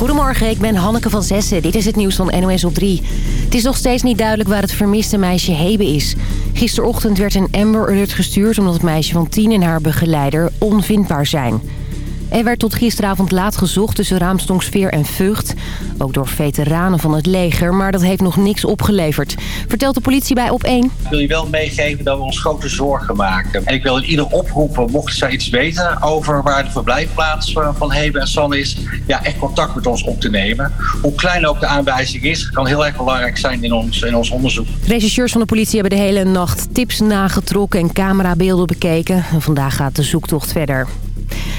Goedemorgen, ik ben Hanneke van Zessen. Dit is het nieuws van NOS op 3. Het is nog steeds niet duidelijk waar het vermiste meisje Hebe is. Gisterochtend werd een Amber Alert gestuurd... omdat het meisje van 10 en haar begeleider onvindbaar zijn. Er werd tot gisteravond laat gezocht tussen Raamstonksveer en Vught. Ook door veteranen van het leger, maar dat heeft nog niks opgeleverd. Vertelt de politie bij Op1. Ik wil je wel meegeven dat we ons grote zorgen maken. En ik wil in ieder oproepen, mochten zij iets weten over waar de verblijfplaats van Hebe en San is... ja, echt contact met ons op te nemen. Hoe klein ook de aanwijzing is, kan heel erg belangrijk zijn in ons, in ons onderzoek. Rechercheurs van de politie hebben de hele nacht tips nagetrokken en camerabeelden bekeken. En vandaag gaat de zoektocht verder.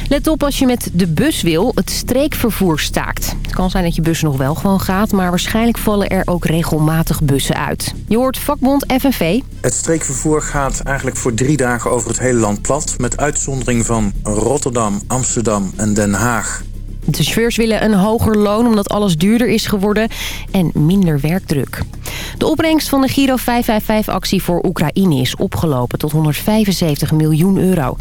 Let op als je met de bus wil, het streekvervoer staakt. Het kan zijn dat je bus nog wel gewoon gaat, maar waarschijnlijk vallen er ook regelmatig bussen uit. Je hoort vakbond FNV. Het streekvervoer gaat eigenlijk voor drie dagen over het hele land plat... met uitzondering van Rotterdam, Amsterdam en Den Haag. De chauffeurs willen een hoger loon omdat alles duurder is geworden en minder werkdruk. De opbrengst van de Giro 555-actie voor Oekraïne is opgelopen tot 175 miljoen euro.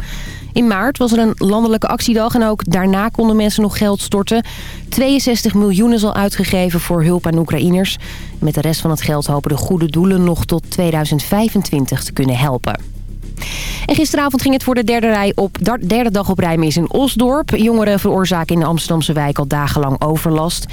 In maart was er een landelijke actiedag en ook daarna konden mensen nog geld storten. 62 miljoen is al uitgegeven voor hulp aan Oekraïners. Met de rest van het geld hopen de goede doelen nog tot 2025 te kunnen helpen. En gisteravond ging het voor de derde, rij op, derde dag op rij in Osdorp. Jongeren veroorzaken in de Amsterdamse wijk al dagenlang overlast.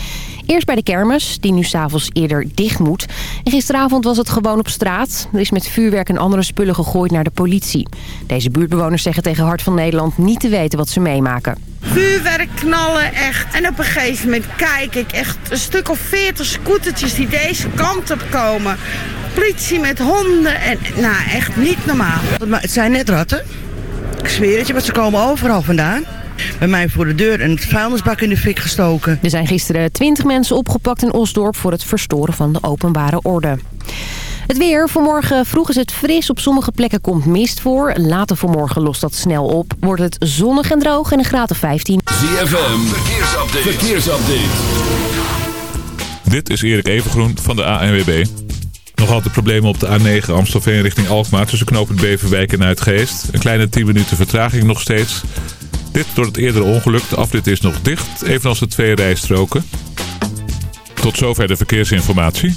Eerst bij de kermis, die nu s'avonds eerder dicht moet. En gisteravond was het gewoon op straat. Er is met vuurwerk en andere spullen gegooid naar de politie. Deze buurtbewoners zeggen tegen Hart van Nederland niet te weten wat ze meemaken. Vuurwerk knallen echt. En op een gegeven moment kijk ik echt een stuk of veertig scootertjes die deze kant op komen. Politie met honden en nou echt niet normaal. Maar het zijn net ratten. Ik zweer het je, want ze komen overal vandaan bij mij voor de deur en het vuilnisbak in de fik gestoken. Er zijn gisteren 20 mensen opgepakt in Osdorp voor het verstoren van de openbare orde. Het weer. Vanmorgen vroeg is het fris. Op sommige plekken komt mist voor. Later vanmorgen lost dat snel op. Wordt het zonnig en droog en een graad of 15. ZFM. Verkeersupdate. Verkeersupdate. Dit is Erik Evengroen van de ANWB. Nog altijd problemen op de A9 Amstelveen richting Alkmaar... tussen knooppunt Beverwijk en Uitgeest. Een kleine 10 minuten vertraging nog steeds... Dit door het eerdere ongeluk. De afrit is nog dicht, evenals de twee rijstroken. Tot zover de verkeersinformatie.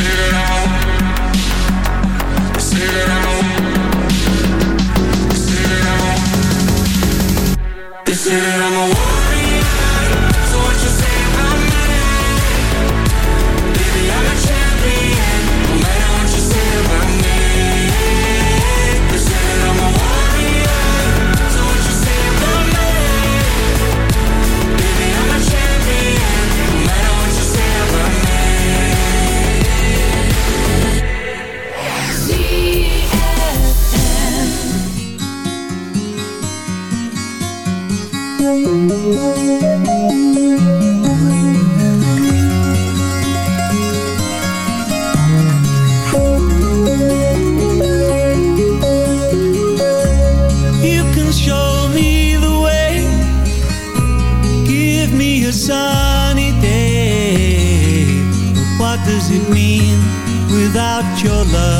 Sit around. Sit out. Your love?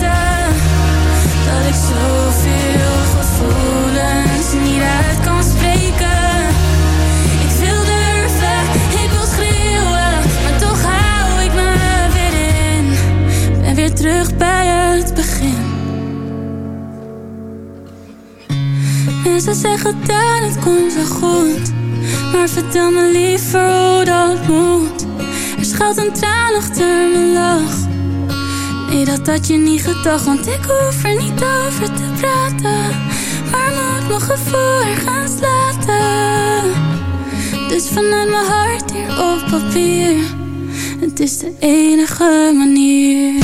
ik zoveel gevoelens niet uit kan spreken. Ik wil durven, ik wil schreeuwen, maar toch hou ik me weer in. Ben weer terug bij het begin. Mensen zeggen dat het komt wel goed, maar vertel me liever hoe dat moet. Er schuilt een traan achter mijn lach. Nee, dat had je niet gedacht, want ik hoef er niet over te praten. Maar moet mijn gevoel er gaan slaten. Dus vanuit mijn hart hier op papier. Het is de enige manier.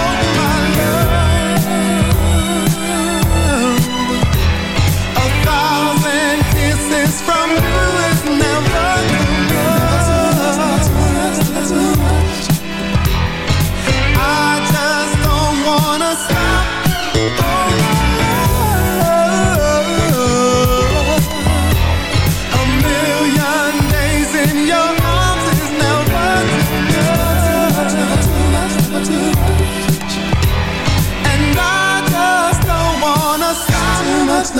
love.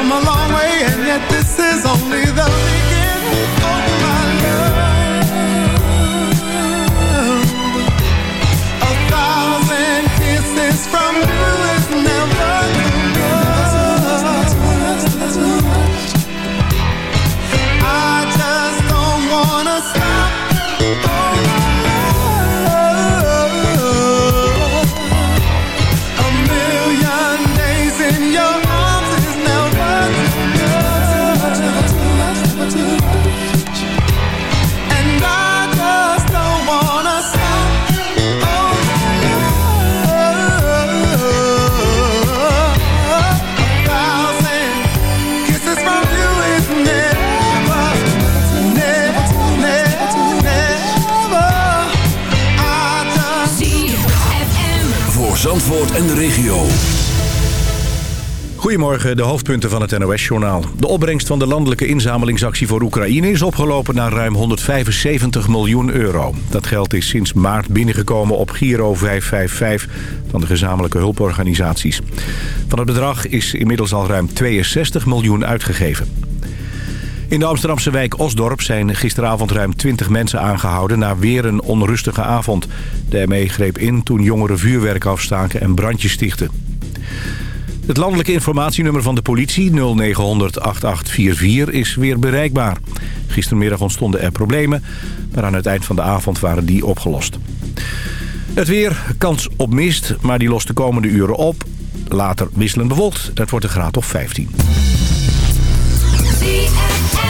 come a long way, and yet this is only the beginning of my love. A thousand kisses from you is never enough. I just don't wanna stop. Regio. Goedemorgen, de hoofdpunten van het NOS-journaal. De opbrengst van de landelijke inzamelingsactie voor Oekraïne is opgelopen naar ruim 175 miljoen euro. Dat geld is sinds maart binnengekomen op Giro 555 van de gezamenlijke hulporganisaties. Van het bedrag is inmiddels al ruim 62 miljoen uitgegeven. In de Amsterdamse wijk Osdorp zijn gisteravond ruim 20 mensen aangehouden... na weer een onrustige avond. De ME greep in toen jongeren vuurwerk afstaken en brandjes stichten. Het landelijke informatienummer van de politie 0900 8844 is weer bereikbaar. Gistermiddag ontstonden er problemen, maar aan het eind van de avond waren die opgelost. Het weer, kans op mist, maar die lost de komende uren op. Later wisselend bewolkt, het wordt een graad of 15. ZFM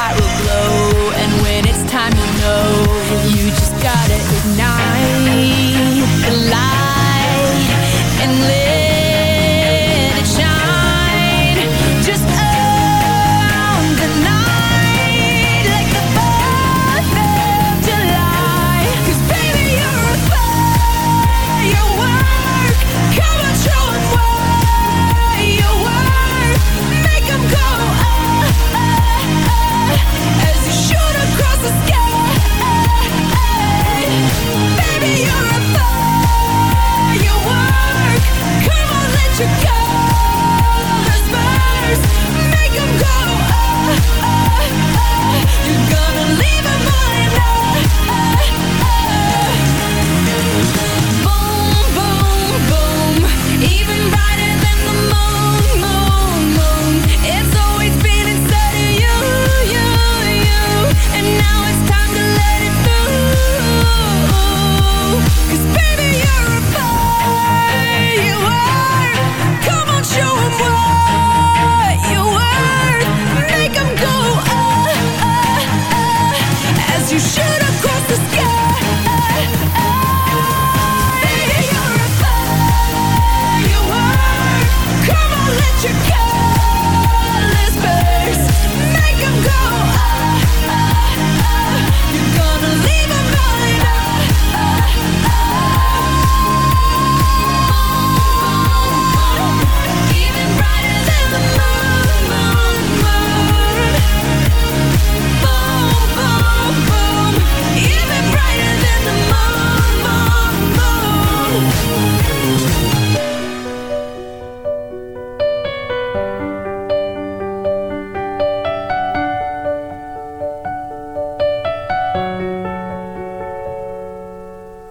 pyro